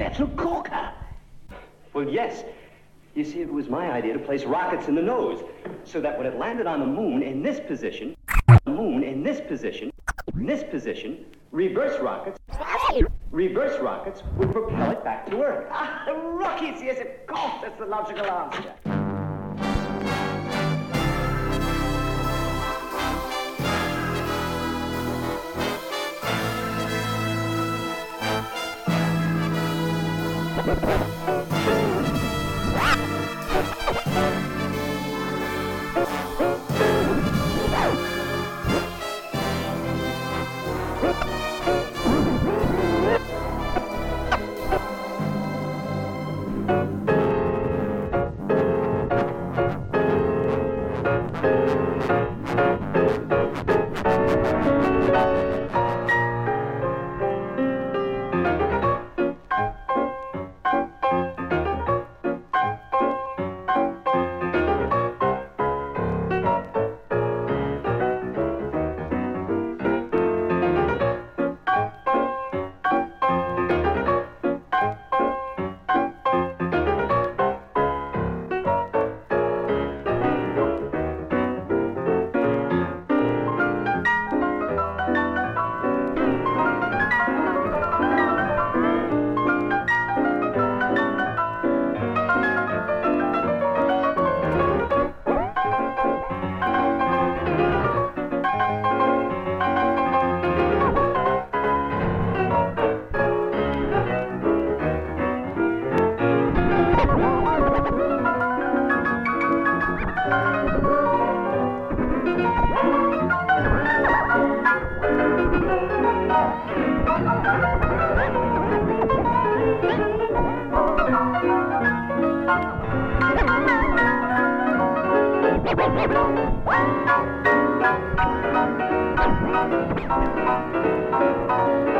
That's a corker. Well, yes. You see, it was my idea to place rockets in the nose, so that when it landed on the moon in this position, the moon in this position, in this position, reverse rockets, reverse rockets would propel it back to Earth. Ah, the rockets, yes, of course, that's the logical answer. Thank you. Thank you.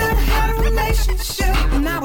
not had a relationship, and I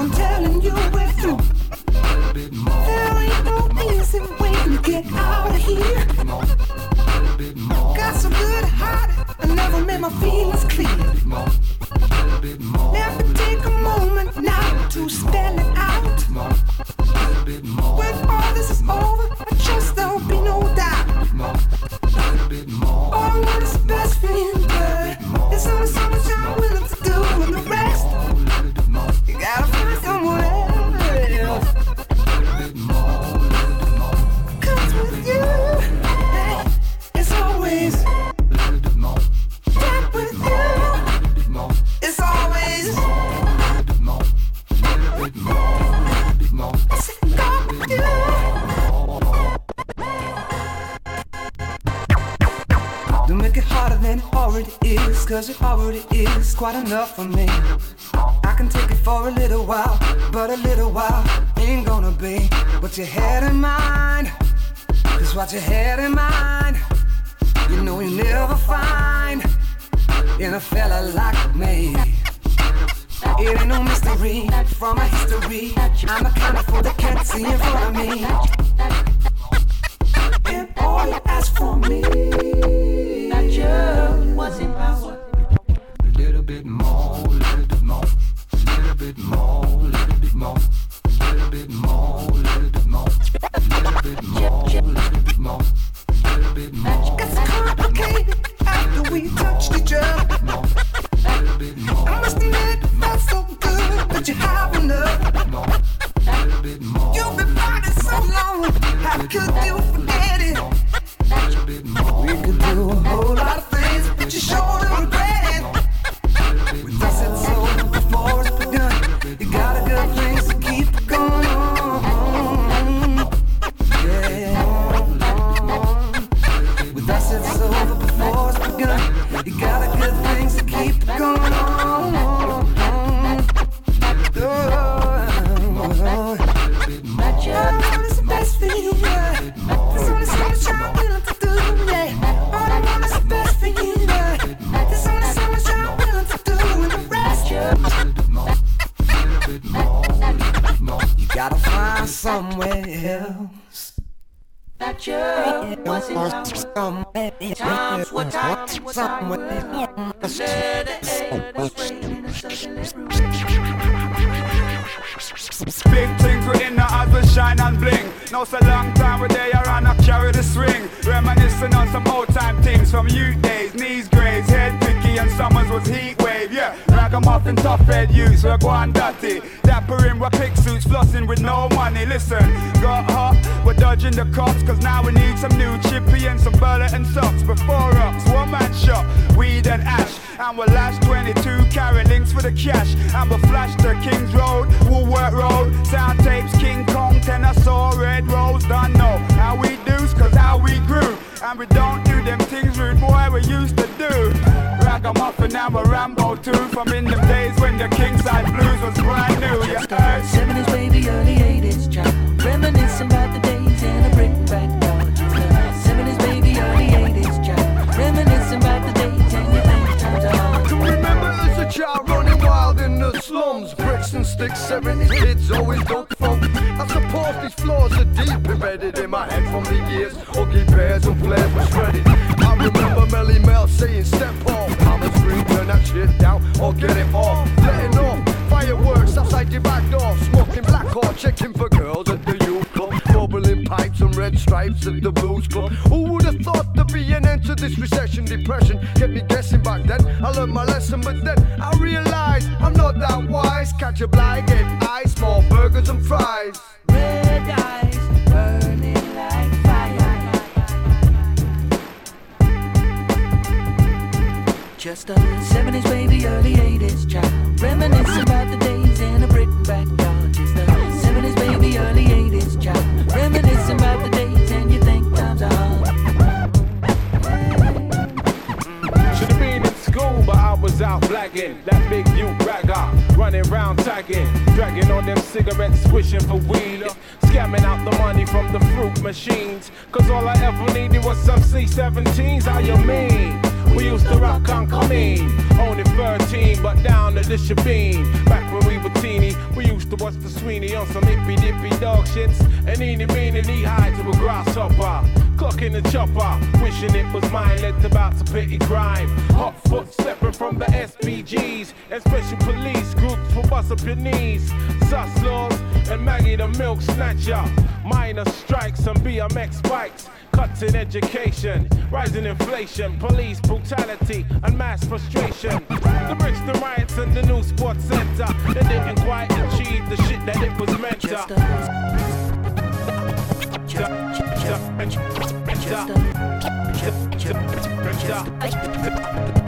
the cops, cause now we need some new chippy and some bullet and socks. Before always. I suppose these flaws are deep embedded in my head from the years. Huggy bears and flares were shredded. I remember Melle Mel saying, step off, I'm a Green, turn that shit down or get it off. Letting off fireworks outside your back door, smoking black or checking for girls at the youth club, bubbling pipes and red stripes at the blues club. Who would have thought there'd be an end to this recession, depression? Kept me guessing back then. I learned my lesson, but then I realized I'm not that wise. Catch a blind, ice, small burgers and fries. Red eyes burning like fire. Just a 70s, baby, early 80s, child. Reminiscing out blagging. That big youth ragger, running round tagging, dragging on them cigarettes, wishing for weed. Scamming out the money from the fruit machines. Cause all I ever needed was some C17s. How you mean? We used to rock on coming. Only 13, but down to the Shebeen. Back when we were teeny, we used to watch the Sweeney on some hippy dippy dog shits. And eeny meeny knee high to a grasshopper. Clocking the chopper, wishing it was mine, led about to petty crime. Hot foot stepping from the SPGs and special police groups for bust up your knees. Sus laws and Maggie the milk snatcher. Miner strikes and BMX bikes. Cuts in education, rising inflation, police brutality, and mass frustration. The Brixton riots and the new sports center, they didn't quite achieve the shit that it was meant Just to. a, just a, a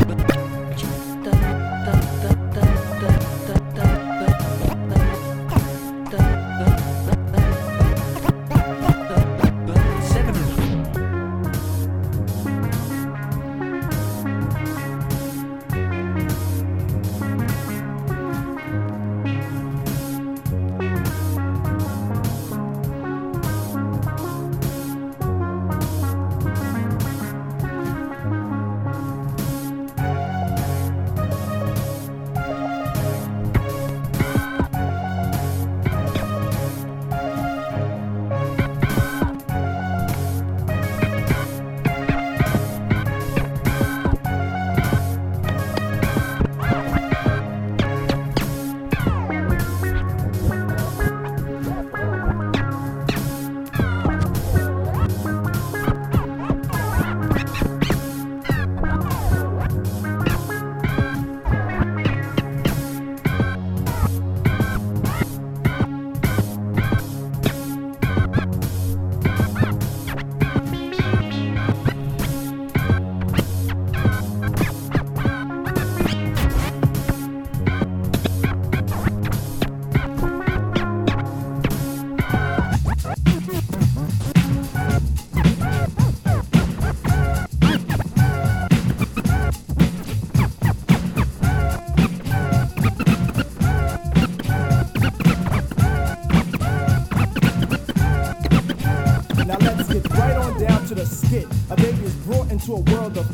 into a world of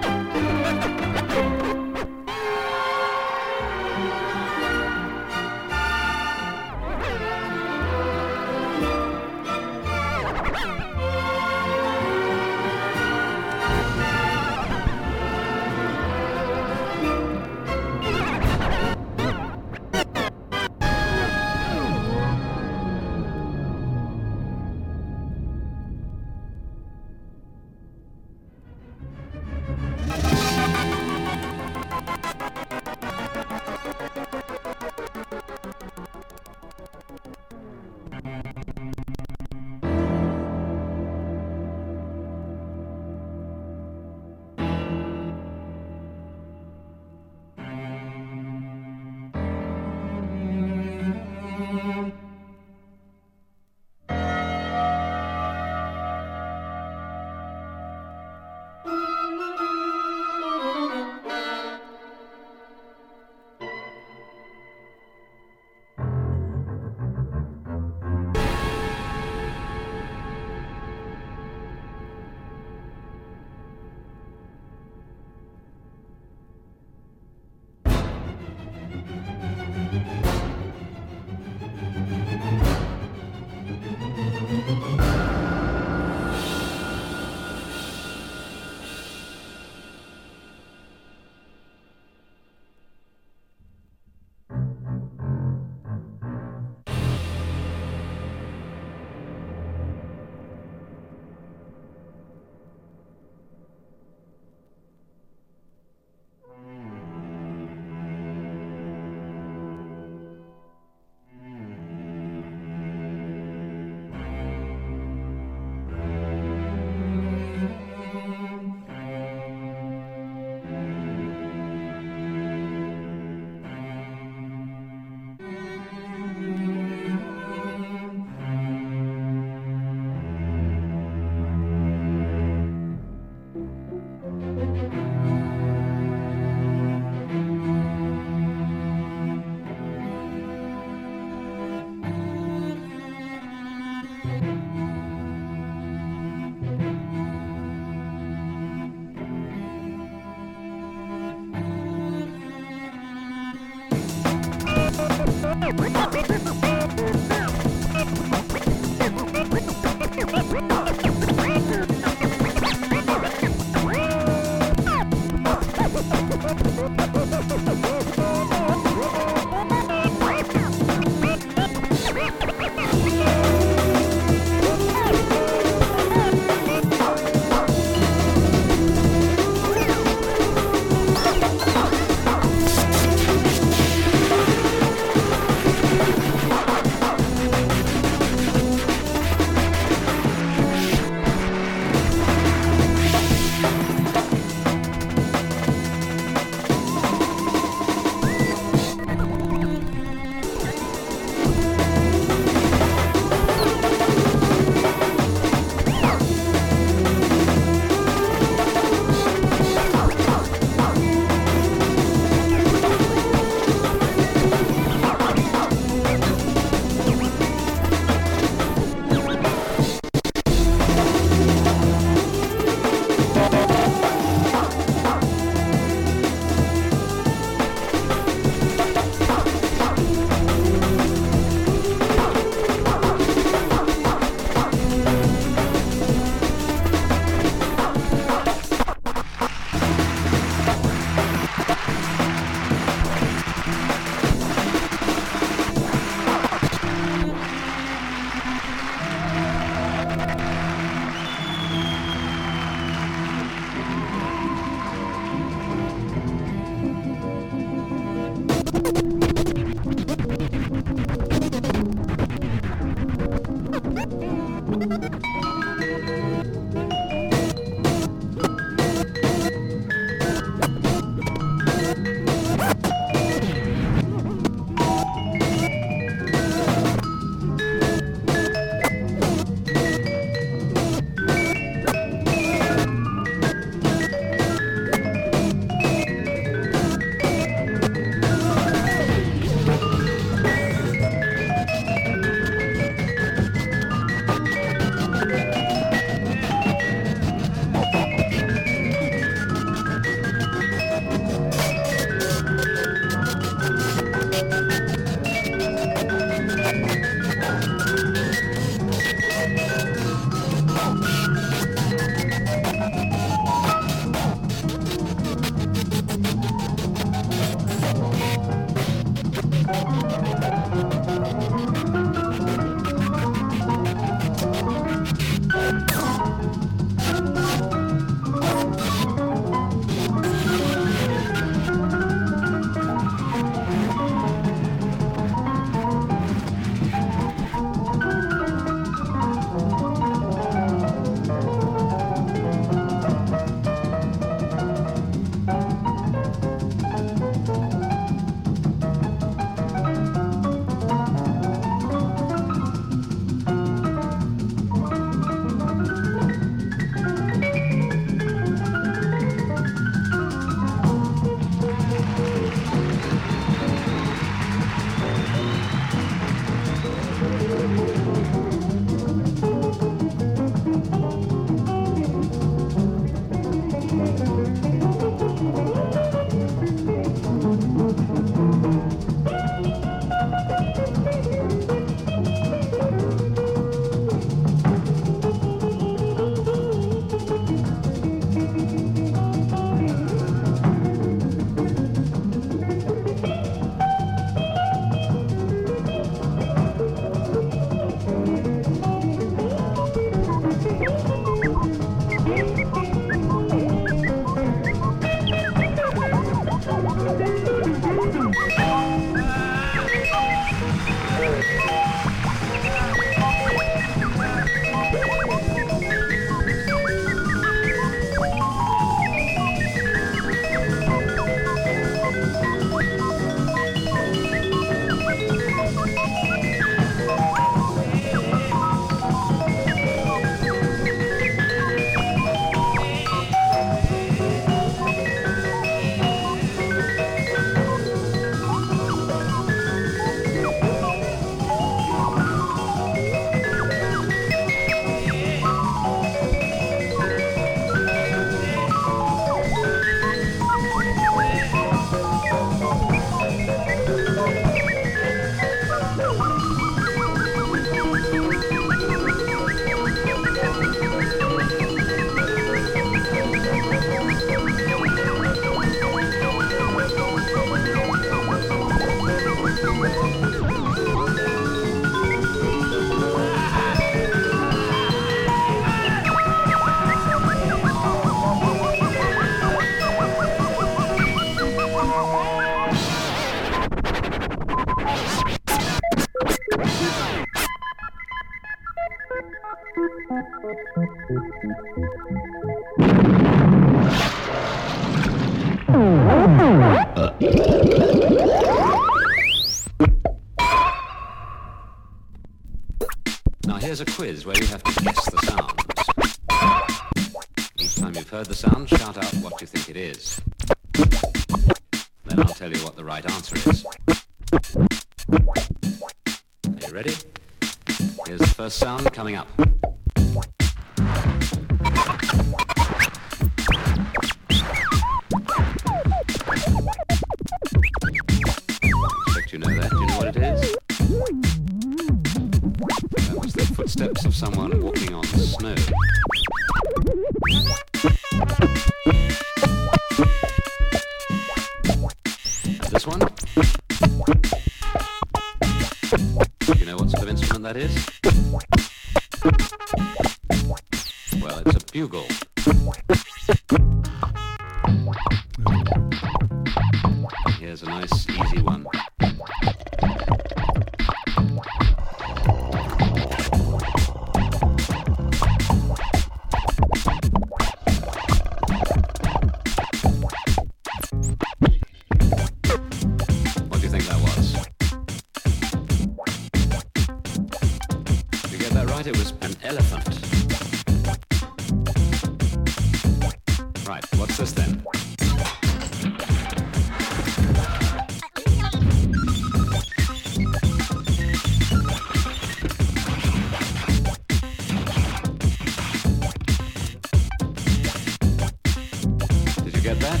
that?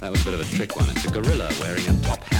That was a bit of a trick one. It's a gorilla wearing a top hat.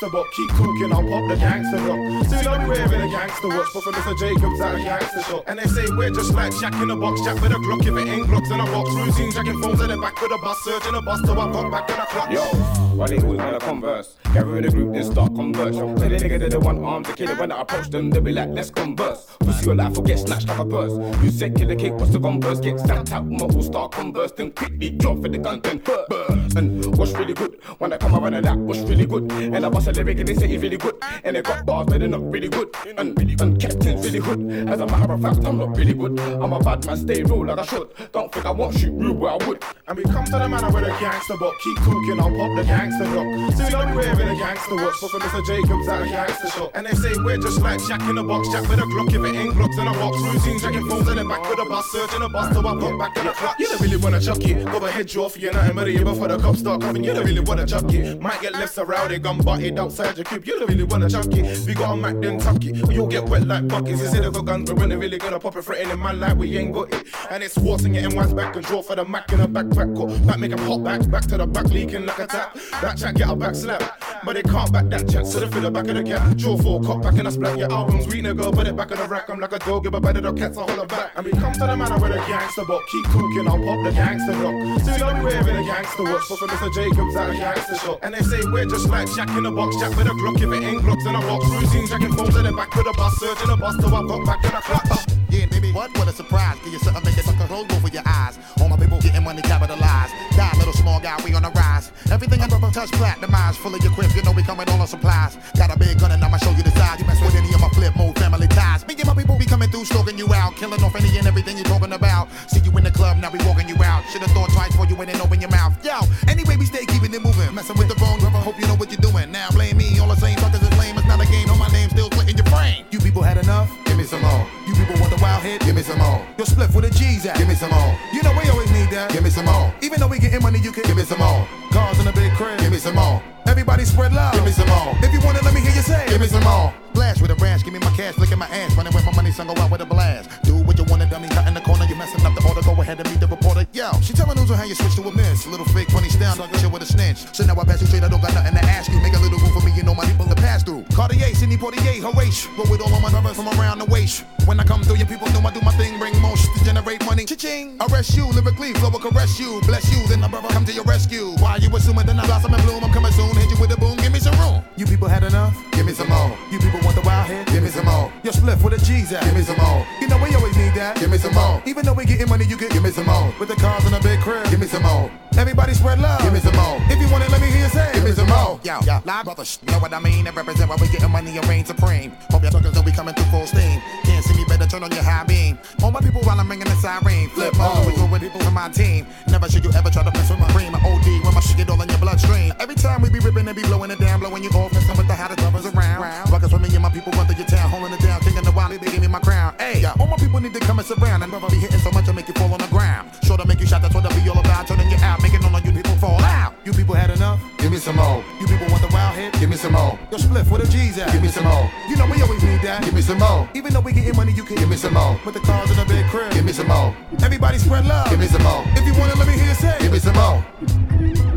Gangster but keep talking, I'll pop the gangster rock. Soon I'll be wearing a gangster watch, but for Mr. Jacobs at a gangster shop. And they say we're just like Jack in a box, Jack with a Glock, if it ain't Glocks in a box. Routine jacking phones at the back of the bus, surging a bus till I got back in a clutch. Yo, why they always wanna converse? Gather in the group, then start converse. Tell the nigga that they want arms to kill it. When I approach them, they be like, let's converse. Pussy your life will get snatched like a purse. You said kill the cake, what's the converse? Get stamped out, my all start converse. Then quickly drop for the gun, then burst. And what's really good? When I come around and that, what's really good? And I bust a lyric and they say it's really good. And they got bars, but they're not really good. And, and captain's really good. As a matter of fact, I'm not really good. I'm a bad man, stay real like I should. Don't think I won't shoot real where I would. And we come to the manor with a gangster but keep talking, I'll pop the gangster. Soon I'll be wearing a gangster watch, but for Mr. Jacobs at a gangster shop. And they say we're just like Jack in a box, Jack with a Glock, if it ain't Glocks in a box. Routine jacking phones in the back of the bus, searching a bus till I pop back in the clutch. You don't really wanna chuck it, go ahead, you off, you're nothing but a before the cops start coming. You don't really wanna chuck it, might get left around it, gun butted outside your crib. You don't really wanna chuck it, we got a Mac then tuck it. You'll get wet like buckets. You say they got guns, but when they really gonna pop it, threatening my life, we ain't got it. And it's forcing getting one's back and draw for the Mac in a backpack. Cut back, make 'em hot back, back to the back, leaking like a tap. That chat get a back slap, but they can't back that chat, so they fill the back of the cat. Draw for cop back in a splat. Your albums we nigga, put it back in the rack. I'm like a dog, give a better the cats a holler back. And we come to the manor with a gangster but keep talking, I'll pop the gangster rock. Soon I'll be wearing a gangster watch, but for Mr. Jacobs at a gangster shop. And they say we're just like Jack in a box, Jack with a Glock, if it ain't Glocks in a box. Routine jacking phones in the back of the bus, searching a bus till I got back in a clutch. Yeah, baby, what? What a surprise. Give you something, make it sucker roll over your eyes. All my people getting money capitalized. Die, little small guy, we on the rise. Everything I brother touch platinumized. Full of your grip, you know we coming all on supplies. Got a big gun and I'ma show you the size. You mess with any of my Flipmode family ties. Me and my people be coming through, stalking you out. Killing off any and everything you're talking about. See you in the club, now we walking you out. Should've thought twice before you went and open your mouth. Yo, anyway, we stay keeping it moving. Messing with the wrong brother, hope you know what you're doing. Now blame me, all the same fuckers is lame. It's not a game, know my name still splitting your frame. You people had enough? Give me some more. You people want the wild hit? Give me some more. Your split with the G's at? Give me some more. You know we always need that. Give me some more. Even though we getting money, you can give me some more. Cars in a big crib. Give me some more. Everybody spread love. Give me some more. If you want it, let me hear you say. Give me some more. Blast with a branch, give me my cash, look at my ass, running with my money, son, go out with a blast. Do what you wanna, dummy, cut in the corner, You're messing up the order, go ahead and meet the reporter. Yo, she telling news on how you switch to a miss. Little fake funny style, talking shit with a snitch. So now I pass you straight, I don't got nothing to ask you. Make a little room for me, you know my people to pass through. Cartier, Sidney Poitier, Horatio. Roll with all of my brothers from around the waist. When I come through, your people know I do my thing, bring motion to generate money. Cha-ching. Arrest you, lyrically, flow will caress you. Bless you, then my brother come to your rescue. Why you assuming that I blossom and bloom? I'm coming soon, hit you with a boom, me some room. You people had enough? Give me some more. You people want the wild hit? Give me some more. Your split with the G's at? Give me some more. You know we always need that. Give me some more. Even though we getting money, you can give me some more. With the cars in a big crib. Give me some more. Everybody spread love. Give me some more. If you want it, let me hear you say. Give me some more. Yo, yo, live brothers, you know what I mean? They represent why we getting money and reign supreme. Hope your suckers know we coming through full steam. Can't see me better, turn on your high beam. All my people while I'm ringing the siren. Flipmode, we go with people from my team. Never should you ever try to mess with my cream. My OD when my shit get all in your bloodstream. Every time we be ripping and be blowing it down, blowing you off, messing with the hottest brothers around. Ruckus with me and my people run through your town, holding it down, kicking the wally, they give me my crown. Hey, all my people need to come and surround. And brother be hitting so much I make you fall on Your split for the G's at? Give me some more. You know we always need that. Give me some more. Even though we getting money, you can give me some more. With the cars in a big crib. Give me some more. Everybody spread love. Give me some more. If you want it, let me hear say. Give me some more.